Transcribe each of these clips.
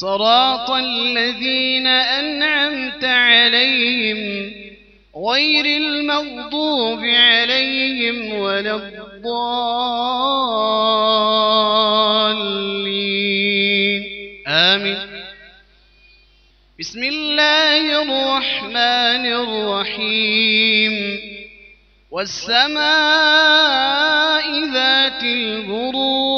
صراط الذين أنعمت عليهم غير المغضوب عليهم ولا الضالين. آمين. بسم الله الرحمن الرحيم. والسماء ذات البروج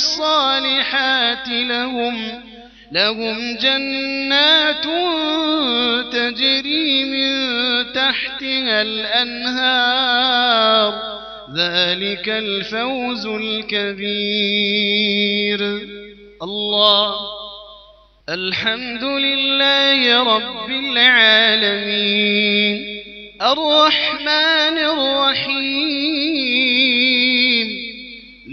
الصالحات لهم لهم جنات تجري من تحتها الأنهار. ذلك الفوز الكبير. الله. الحمد لله رب العالمين. الرحمن الرحيم.